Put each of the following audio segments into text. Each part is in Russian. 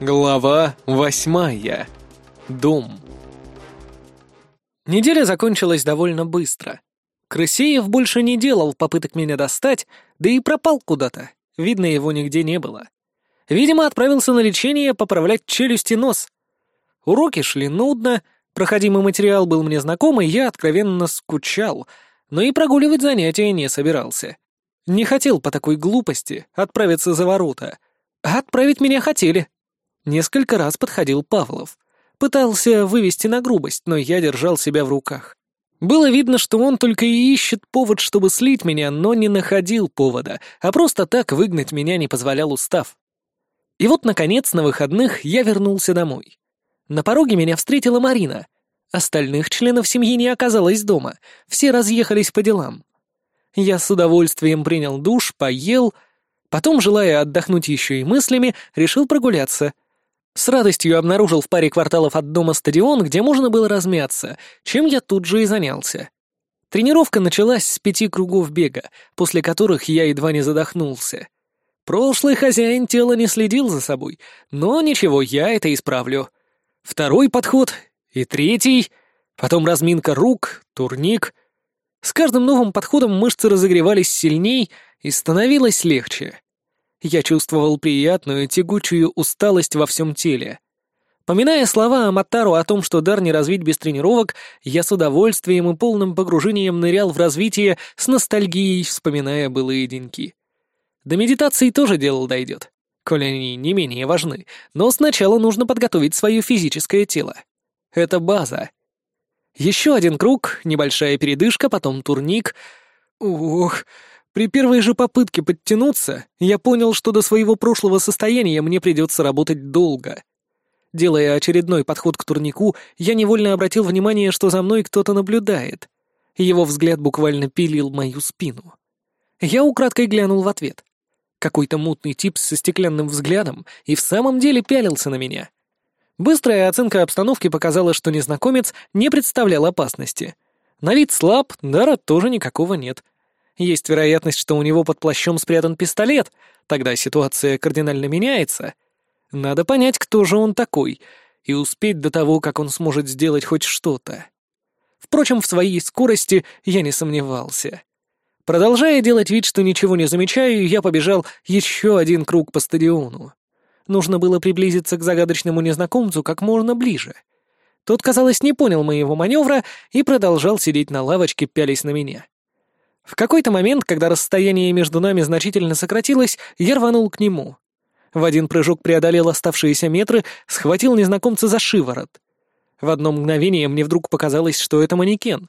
Глава восьмая. Дом. Неделя закончилась довольно быстро. Крысеев больше не делал попыток меня достать, да и пропал куда-то. Видно, его нигде не было. Видимо, отправился на лечение поправлять челюсть и нос. Уроки шли нудно, проходимый материал был мне знаком, и я откровенно скучал, но и прогуливать занятия не собирался. Не хотел по такой глупости отправиться за ворота, а отправить меня хотели. Несколько раз подходил Павлов. Пытался вывести на грубость, но я держал себя в руках. Было видно, что он только и ищет повод, чтобы слить меня, но не находил повода, а просто так выгнать меня не позволял устав. И вот, наконец, на выходных я вернулся домой. На пороге меня встретила Марина. Остальных членов семьи не оказалось дома, все разъехались по делам. Я с удовольствием принял душ, поел, потом, желая отдохнуть еще и мыслями, решил прогуляться — с радостью обнаружил в паре кварталов от дома стадион, где можно было размяться, чем я тут же и занялся. Тренировка началась с пяти кругов бега, после которых я едва не задохнулся. Прошлый хозяин тела не следил за собой, но ничего, я это исправлю. Второй подход и третий, потом разминка рук, турник. С каждым новым подходом мышцы разогревались сильней и становилось легче. Я чувствовал приятную, тягучую усталость во всем теле. Поминая слова Аматару о том, что дар не развить без тренировок, я с удовольствием и полным погружением нырял в развитие с ностальгией, вспоминая былые деньки. До медитации тоже дело дойдет, коли они не менее важны, но сначала нужно подготовить свое физическое тело. Это база. Еще один круг, небольшая передышка, потом турник. Ох, при первой же попытке подтянуться, я понял, что до своего прошлого состояния мне придется работать долго. Делая очередной подход к турнику, я невольно обратил внимание, что за мной кто-то наблюдает. Его взгляд буквально пилил мою спину. Я украдкой глянул в ответ. Какой-то мутный тип со стеклянным взглядом и в самом деле пялился на меня. Быстрая оценка обстановки показала, что незнакомец не представлял опасности. На вид слаб, дара тоже никакого нет — есть вероятность, что у него под плащом спрятан пистолет, тогда ситуация кардинально меняется. Надо понять, кто же он такой, и успеть до того, как он сможет сделать хоть что-то. Впрочем, в своей скорости я не сомневался. Продолжая делать вид, что ничего не замечаю, я побежал еще один круг по стадиону. Нужно было приблизиться к загадочному незнакомцу как можно ближе. Тот, казалось, не понял моего маневра и продолжал сидеть на лавочке, пялись на меня. В какой-то момент, когда расстояние между нами значительно сократилось, я рванул к нему. В один прыжок преодолел оставшиеся метры, схватил незнакомца за шиворот. В одно мгновение мне вдруг показалось, что это манекен.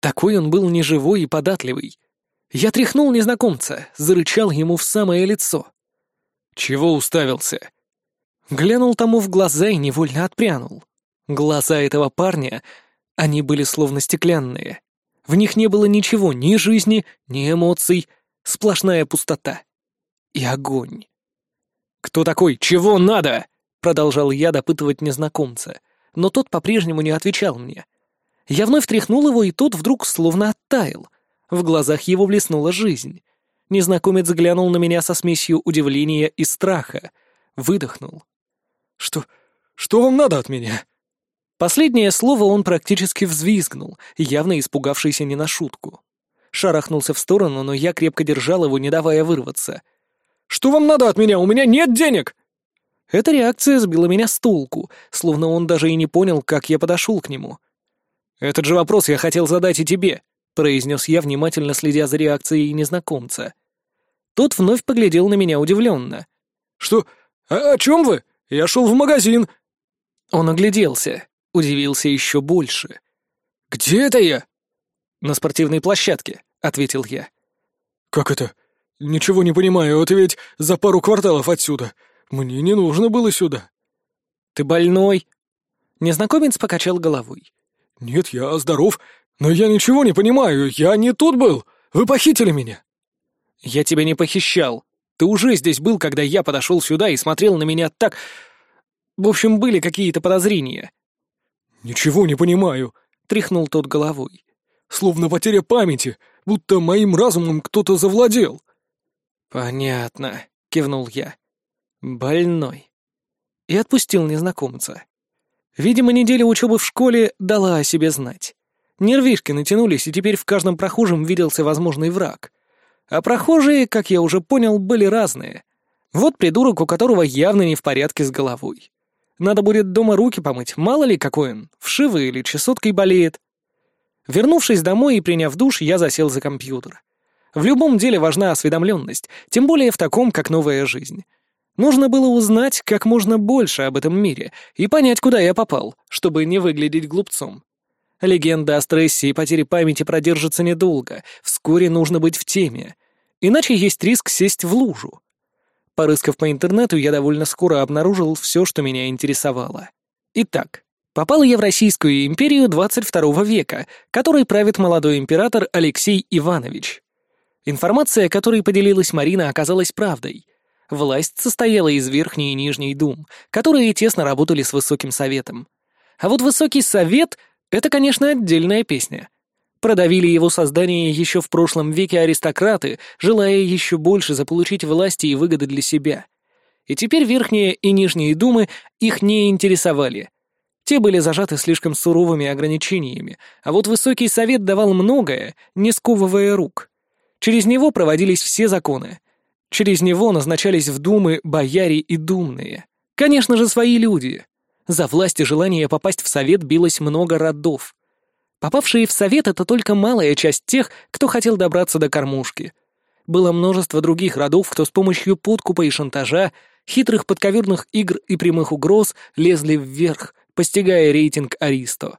Такой он был неживой и податливый. Я тряхнул незнакомца, зарычал ему в самое лицо. «Чего уставился?» Глянул тому в глаза и невольно отпрянул. Глаза этого парня, они были словно стеклянные. В них не было ничего, ни жизни, ни эмоций, сплошная пустота. И огонь. «Кто такой? Чего надо?» — продолжал я допытывать незнакомца, но тот по-прежнему не отвечал мне. Я вновь тряхнул его, и тот вдруг словно оттаял. В глазах его блеснула жизнь. Незнакомец глянул на меня со смесью удивления и страха. Выдохнул. «Что... что вам надо от меня?» Последнее слово он практически взвизгнул, явно испугавшийся не на шутку. Шарахнулся в сторону, но я крепко держал его, не давая вырваться. «Что вам надо от меня? У меня нет денег!» Эта реакция сбила меня с толку, словно он даже и не понял, как я подошел к нему. «Этот же вопрос я хотел задать и тебе», — произнес я, внимательно следя за реакцией незнакомца. Тот вновь поглядел на меня удивленно. «Что? А о чем вы? Я шел в магазин!» Он огляделся удивился еще больше. «Где это я?» «На спортивной площадке», — ответил я. «Как это? Ничего не понимаю, это ведь за пару кварталов отсюда. Мне не нужно было сюда». «Ты больной?» Незнакомец покачал головой. «Нет, я здоров, но я ничего не понимаю, я не тут был. Вы похитили меня». «Я тебя не похищал. Ты уже здесь был, когда я подошел сюда и смотрел на меня так... В общем, были какие-то подозрения. «Ничего не понимаю», — тряхнул тот головой. «Словно потеря памяти, будто моим разумом кто-то завладел». «Понятно», — кивнул я. «Больной». и отпустил незнакомца. Видимо, неделя учебы в школе дала о себе знать. Нервишки натянулись, и теперь в каждом прохожем виделся возможный враг. А прохожие, как я уже понял, были разные. Вот придурок, у которого явно не в порядке с головой. Надо будет дома руки помыть, мало ли какой он, вшивый или чесоткой болеет. Вернувшись домой и приняв душ, я засел за компьютер. В любом деле важна осведомленность, тем более в таком, как новая жизнь. Нужно было узнать как можно больше об этом мире и понять, куда я попал, чтобы не выглядеть глупцом. Легенда о стрессе и потере памяти продержится недолго, вскоре нужно быть в теме. Иначе есть риск сесть в лужу. Порыскав по интернету, я довольно скоро обнаружил все, что меня интересовало. Итак, попал я в Российскую империю 22 века, которой правит молодой император Алексей Иванович. Информация, которой поделилась Марина, оказалась правдой. Власть состояла из Верхней и Нижней дум, которые тесно работали с Высоким Советом. А вот Высокий Совет — это, конечно, отдельная песня. Продавили его создание еще в прошлом веке аристократы, желая еще больше заполучить власти и выгоды для себя. И теперь Верхние и Нижние думы их не интересовали. Те были зажаты слишком суровыми ограничениями, а вот Высокий Совет давал многое, не сковывая рук. Через него проводились все законы — Через него назначались в думы бояре и думные. Конечно же, свои люди. За власть и желание попасть в совет билось много родов. Попавшие в совет — это только малая часть тех, кто хотел добраться до кормушки. Было множество других родов, кто с помощью подкупа и шантажа, хитрых подковерных игр и прямых угроз лезли вверх, постигая рейтинг Аристо.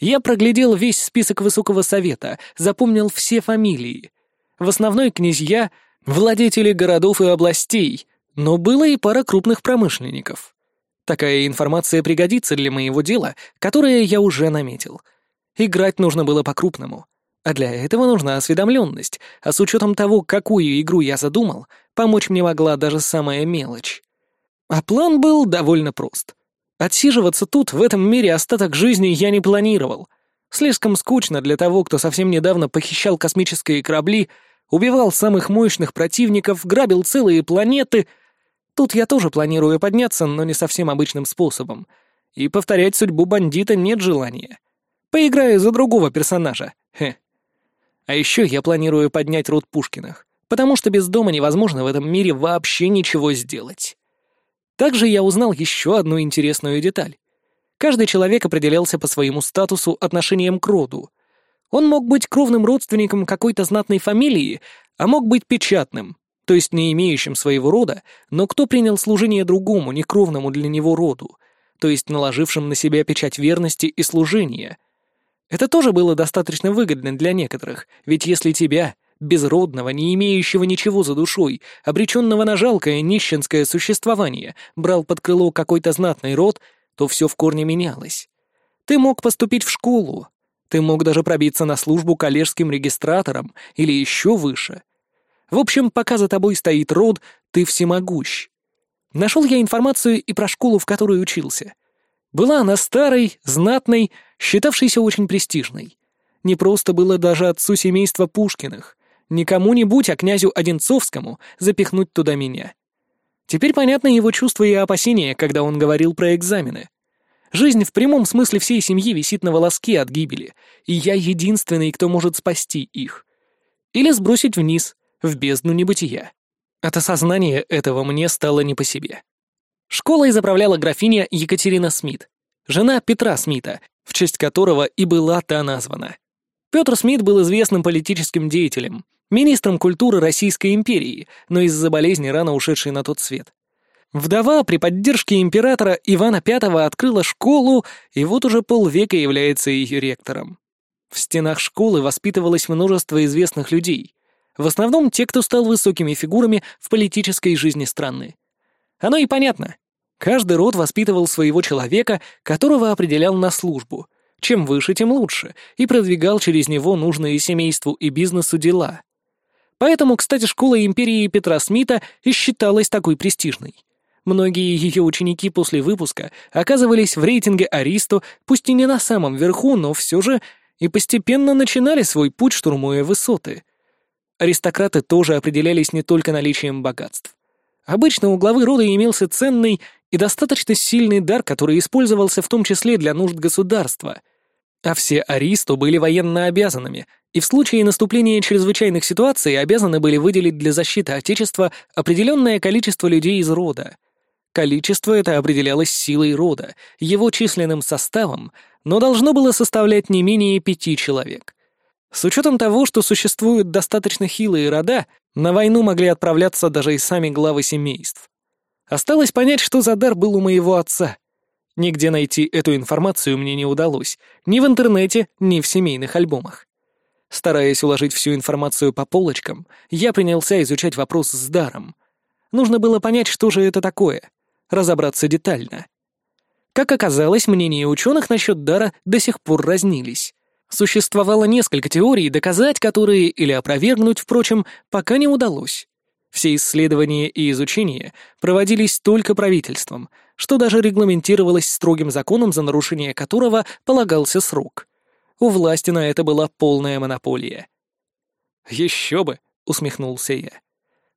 Я проглядел весь список Высокого Совета, запомнил все фамилии. В основной князья владетели городов и областей, но было и пара крупных промышленников. Такая информация пригодится для моего дела, которое я уже наметил. Играть нужно было по-крупному. А для этого нужна осведомленность, а с учетом того, какую игру я задумал, помочь мне могла даже самая мелочь. А план был довольно прост. Отсиживаться тут, в этом мире, остаток жизни я не планировал. Слишком скучно для того, кто совсем недавно похищал космические корабли убивал самых мощных противников, грабил целые планеты. Тут я тоже планирую подняться, но не совсем обычным способом. И повторять судьбу бандита нет желания. Поиграю за другого персонажа. Хе. А еще я планирую поднять род Пушкиных, потому что без дома невозможно в этом мире вообще ничего сделать. Также я узнал еще одну интересную деталь. Каждый человек определялся по своему статусу отношением к роду — он мог быть кровным родственником какой-то знатной фамилии, а мог быть печатным, то есть не имеющим своего рода, но кто принял служение другому, некровному для него роду, то есть наложившим на себя печать верности и служения. Это тоже было достаточно выгодно для некоторых, ведь если тебя, безродного, не имеющего ничего за душой, обреченного на жалкое нищенское существование, брал под крыло какой-то знатный род, то все в корне менялось. Ты мог поступить в школу, ты мог даже пробиться на службу коллежским регистратором или еще выше. В общем, пока за тобой стоит род, ты всемогущ. Нашел я информацию и про школу, в которой учился. Была она старой, знатной, считавшейся очень престижной. Не просто было даже отцу семейства Пушкиных, не кому-нибудь, а князю Одинцовскому запихнуть туда меня. Теперь понятно его чувства и опасения, когда он говорил про экзамены. Жизнь в прямом смысле всей семьи висит на волоске от гибели, и я единственный, кто может спасти их. Или сбросить вниз, в бездну небытия. От осознания этого мне стало не по себе. Школой заправляла графиня Екатерина Смит, жена Петра Смита, в честь которого и была та названа. Петр Смит был известным политическим деятелем, министром культуры Российской империи, но из-за болезни рано ушедший на тот свет. Вдова при поддержке императора Ивана V открыла школу и вот уже полвека является ее ректором. В стенах школы воспитывалось множество известных людей, в основном те, кто стал высокими фигурами в политической жизни страны. Оно и понятно. Каждый род воспитывал своего человека, которого определял на службу. Чем выше, тем лучше, и продвигал через него нужные семейству и бизнесу дела. Поэтому, кстати, школа империи Петра Смита и считалась такой престижной. Многие ее ученики после выпуска оказывались в рейтинге Аристо, пусть и не на самом верху, но все же и постепенно начинали свой путь, штурмуя высоты. Аристократы тоже определялись не только наличием богатств. Обычно у главы рода имелся ценный и достаточно сильный дар, который использовался в том числе для нужд государства. А все аристо были военно обязанными, и в случае наступления чрезвычайных ситуаций обязаны были выделить для защиты Отечества определенное количество людей из рода. Количество это определялось силой рода, его численным составом, но должно было составлять не менее пяти человек. С учетом того, что существуют достаточно хилые рода, на войну могли отправляться даже и сами главы семейств. Осталось понять, что за дар был у моего отца. Нигде найти эту информацию мне не удалось, ни в интернете, ни в семейных альбомах. Стараясь уложить всю информацию по полочкам, я принялся изучать вопрос с даром. Нужно было понять, что же это такое, разобраться детально. Как оказалось, мнения ученых насчет дара до сих пор разнились. Существовало несколько теорий, доказать которые или опровергнуть, впрочем, пока не удалось. Все исследования и изучения проводились только правительством, что даже регламентировалось строгим законом, за нарушение которого полагался срок. У власти на это была полная монополия. «Еще бы!» — усмехнулся я.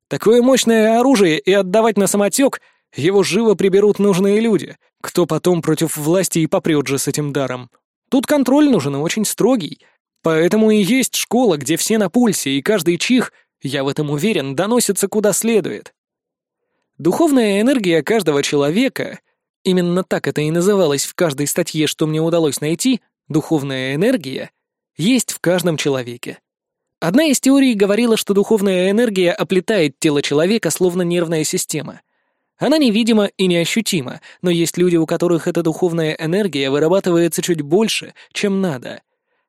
«Такое мощное оружие и отдавать на самотек, его живо приберут нужные люди, кто потом против власти и попрет же с этим даром. Тут контроль нужен и очень строгий. Поэтому и есть школа, где все на пульсе, и каждый чих, я в этом уверен, доносится куда следует. Духовная энергия каждого человека, именно так это и называлось в каждой статье, что мне удалось найти, духовная энергия, есть в каждом человеке. Одна из теорий говорила, что духовная энергия оплетает тело человека словно нервная система. Она невидима и неощутима, но есть люди, у которых эта духовная энергия вырабатывается чуть больше, чем надо.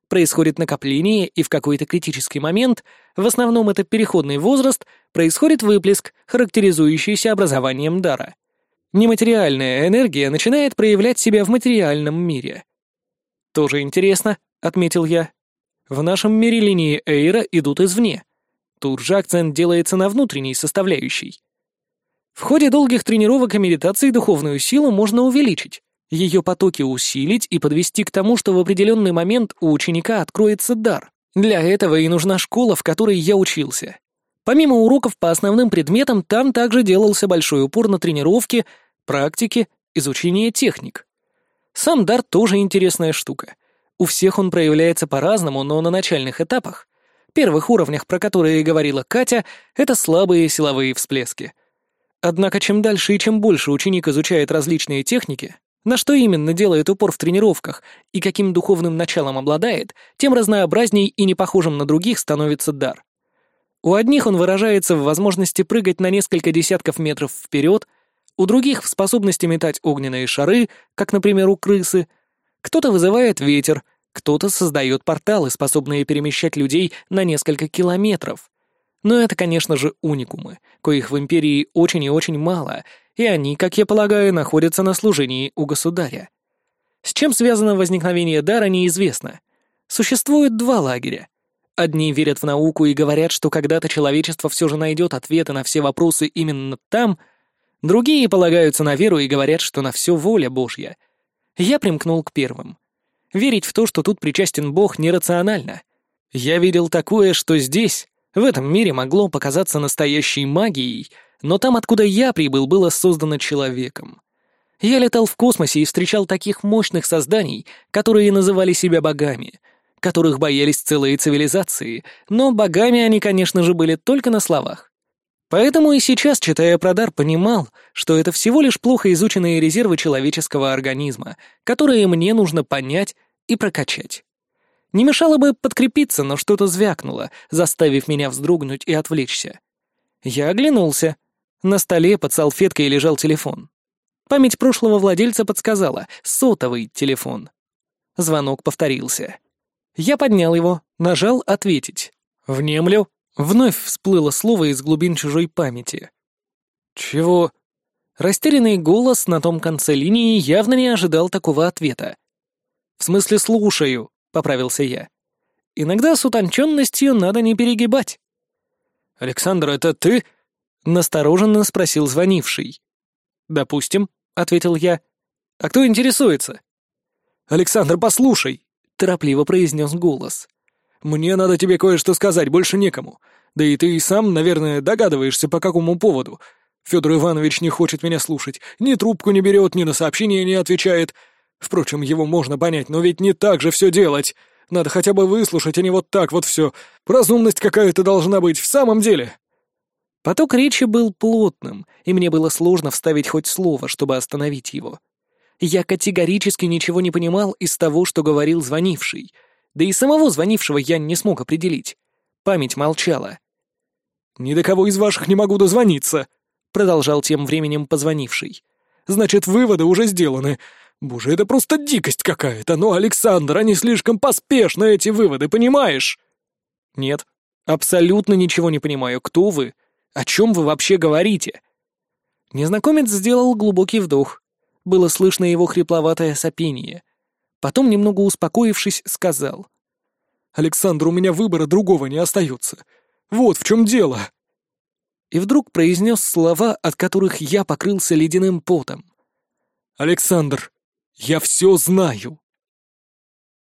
Происходит накопление, и в какой-то критический момент, в основном это переходный возраст, происходит выплеск, характеризующийся образованием дара. Нематериальная энергия начинает проявлять себя в материальном мире. «Тоже интересно», — отметил я. «В нашем мире линии Эйра идут извне. Тут же акцент делается на внутренней составляющей. В ходе долгих тренировок и медитаций духовную силу можно увеличить, ее потоки усилить и подвести к тому, что в определенный момент у ученика откроется дар. Для этого и нужна школа, в которой я учился. Помимо уроков по основным предметам, там также делался большой упор на тренировки, практики, изучение техник. Сам дар тоже интересная штука. У всех он проявляется по-разному, но на начальных этапах, первых уровнях, про которые говорила Катя, это слабые силовые всплески — Однако чем дальше и чем больше ученик изучает различные техники, на что именно делает упор в тренировках и каким духовным началом обладает, тем разнообразней и не похожим на других становится дар. У одних он выражается в возможности прыгать на несколько десятков метров вперед, у других — в способности метать огненные шары, как, например, у крысы. Кто-то вызывает ветер, кто-то создает порталы, способные перемещать людей на несколько километров. Но это, конечно же, уникумы, коих в Империи очень и очень мало, и они, как я полагаю, находятся на служении у государя. С чем связано возникновение дара, неизвестно. Существует два лагеря. Одни верят в науку и говорят, что когда-то человечество все же найдет ответы на все вопросы именно там, другие полагаются на веру и говорят, что на все воля Божья. Я примкнул к первым. Верить в то, что тут причастен Бог, нерационально. Я видел такое, что здесь в этом мире могло показаться настоящей магией, но там, откуда я прибыл, было создано человеком. Я летал в космосе и встречал таких мощных созданий, которые называли себя богами, которых боялись целые цивилизации, но богами они, конечно же, были только на словах. Поэтому и сейчас, читая про дар, понимал, что это всего лишь плохо изученные резервы человеческого организма, которые мне нужно понять и прокачать. Не мешало бы подкрепиться, но что-то звякнуло, заставив меня вздрогнуть и отвлечься. Я оглянулся. На столе под салфеткой лежал телефон. Память прошлого владельца подсказала — сотовый телефон. Звонок повторился. Я поднял его, нажал «Ответить». «Внемлю». Вновь всплыло слово из глубин чужой памяти. «Чего?» Растерянный голос на том конце линии явно не ожидал такого ответа. «В смысле, слушаю», — поправился я. «Иногда с утонченностью надо не перегибать». «Александр, это ты?» — настороженно спросил звонивший. «Допустим», — ответил я. «А кто интересуется?» «Александр, послушай», — торопливо произнес голос. «Мне надо тебе кое-что сказать, больше некому. Да и ты и сам, наверное, догадываешься, по какому поводу. Федор Иванович не хочет меня слушать, ни трубку не берет, ни на сообщения не отвечает. Впрочем, его можно понять, но ведь не так же все делать. Надо хотя бы выслушать, а не вот так вот все. Разумность какая-то должна быть в самом деле. Поток речи был плотным, и мне было сложно вставить хоть слово, чтобы остановить его. Я категорически ничего не понимал из того, что говорил звонивший. Да и самого звонившего я не смог определить. Память молчала. «Ни до кого из ваших не могу дозвониться», — продолжал тем временем позвонивший. «Значит, выводы уже сделаны. Боже, это просто дикость какая-то. Но, Александр, они слишком поспешны, эти выводы, понимаешь?» «Нет, абсолютно ничего не понимаю. Кто вы? О чем вы вообще говорите?» Незнакомец сделал глубокий вдох. Было слышно его хрипловатое сопение. Потом, немного успокоившись, сказал. «Александр, у меня выбора другого не остается. Вот в чем дело!» И вдруг произнес слова, от которых я покрылся ледяным потом. «Александр, я все знаю!»